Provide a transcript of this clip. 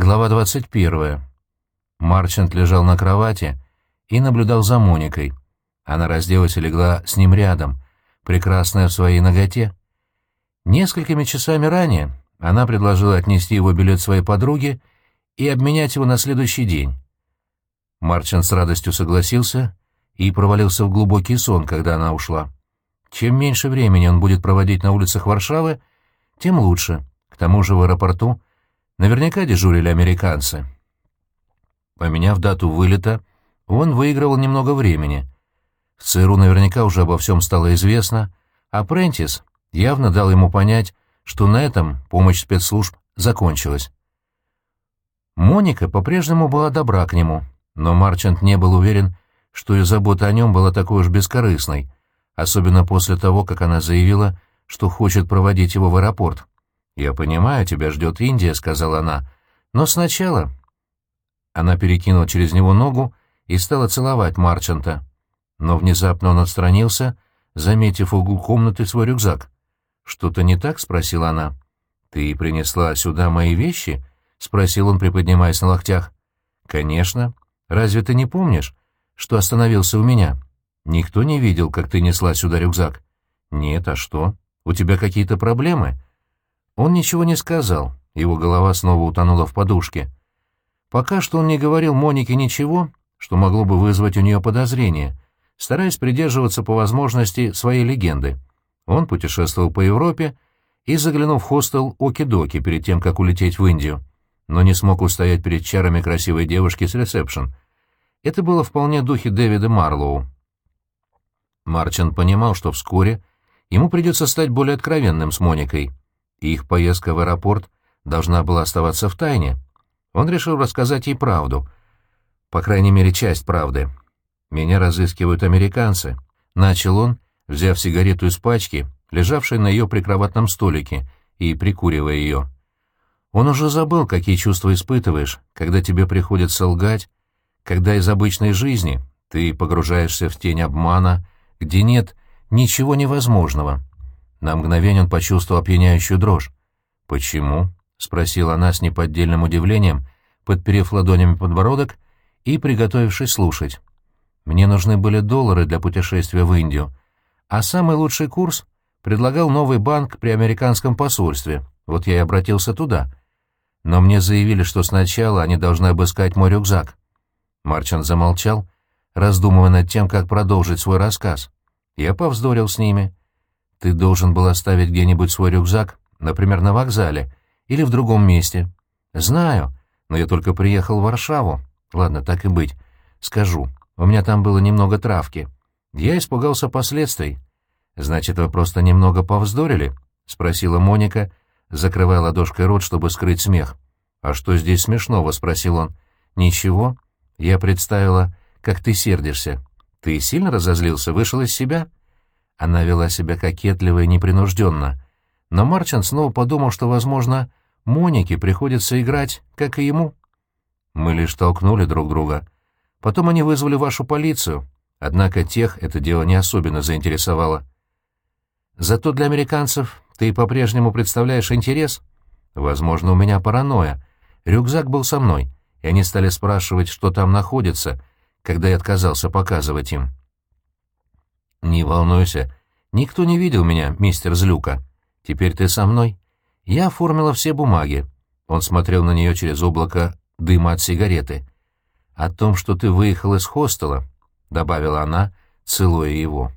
Глава 21. Марчант лежал на кровати и наблюдал за Моникой. Она разделась и легла с ним рядом, прекрасная в своей ноготе. Несколькими часами ранее она предложила отнести его билет своей подруге и обменять его на следующий день. Марчант с радостью согласился и провалился в глубокий сон, когда она ушла. Чем меньше времени он будет проводить на улицах Варшавы, тем лучше. К тому же в аэропорту Наверняка дежурили американцы. Поменяв дату вылета, он выигрывал немного времени. В ЦРУ наверняка уже обо всем стало известно, а Прентис явно дал ему понять, что на этом помощь спецслужб закончилась. Моника по-прежнему была добра к нему, но Марчант не был уверен, что ее забота о нем была такой уж бескорыстной, особенно после того, как она заявила, что хочет проводить его в аэропорт. «Я понимаю, тебя ждет Индия», — сказала она. «Но сначала...» Она перекинула через него ногу и стала целовать Марчанта. Но внезапно он отстранился, заметив в углу комнаты свой рюкзак. «Что-то не так?» — спросила она. «Ты принесла сюда мои вещи?» — спросил он, приподнимаясь на локтях. «Конечно. Разве ты не помнишь, что остановился у меня? Никто не видел, как ты несла сюда рюкзак». «Нет, а что? У тебя какие-то проблемы?» Он ничего не сказал, его голова снова утонула в подушке. Пока что он не говорил Монике ничего, что могло бы вызвать у нее подозрение, стараясь придерживаться по возможности своей легенды. Он путешествовал по Европе и заглянул в хостел Оки-Доки перед тем, как улететь в Индию, но не смог устоять перед чарами красивой девушки с ресепшн. Это было вполне духе Дэвида Марлоу. Марчин понимал, что вскоре ему придется стать более откровенным с Моникой — их поездка в аэропорт должна была оставаться в тайне. Он решил рассказать ей правду. По крайней мере, часть правды. «Меня разыскивают американцы», — начал он, взяв сигарету из пачки, лежавшей на ее прикроватном столике, и прикуривая ее. Он уже забыл, какие чувства испытываешь, когда тебе приходится лгать, когда из обычной жизни ты погружаешься в тень обмана, где нет ничего невозможного. На мгновение он почувствовал опьяняющую дрожь. «Почему?» — спросила она с неподдельным удивлением, подперев ладонями подбородок и приготовившись слушать. «Мне нужны были доллары для путешествия в Индию, а самый лучший курс предлагал новый банк при американском посольстве, вот я и обратился туда. Но мне заявили, что сначала они должны обыскать мой рюкзак». Марчан замолчал, раздумывая над тем, как продолжить свой рассказ. Я повздорил с ними — ты должен был оставить где-нибудь свой рюкзак, например, на вокзале или в другом месте. Знаю, но я только приехал в Варшаву. Ладно, так и быть. Скажу, у меня там было немного травки. Я испугался последствий. Значит, вы просто немного повздорили? — спросила Моника, закрывая ладошкой рот, чтобы скрыть смех. «А что здесь смешного?» — спросил он. «Ничего. Я представила, как ты сердишься. Ты сильно разозлился, вышел из себя?» Она вела себя кокетливо и непринужденно. Но Марчин снова подумал, что, возможно, Монике приходится играть, как и ему. Мы лишь толкнули друг друга. Потом они вызвали вашу полицию, однако тех это дело не особенно заинтересовало. Зато для американцев ты по-прежнему представляешь интерес. Возможно, у меня паранойя. Рюкзак был со мной, и они стали спрашивать, что там находится, когда я отказался показывать им. «Не волнуйся. Никто не видел меня, мистер Злюка. Теперь ты со мной. Я оформила все бумаги». Он смотрел на нее через облако дыма от сигареты. «О том, что ты выехал из хостела», — добавила она, целуя его.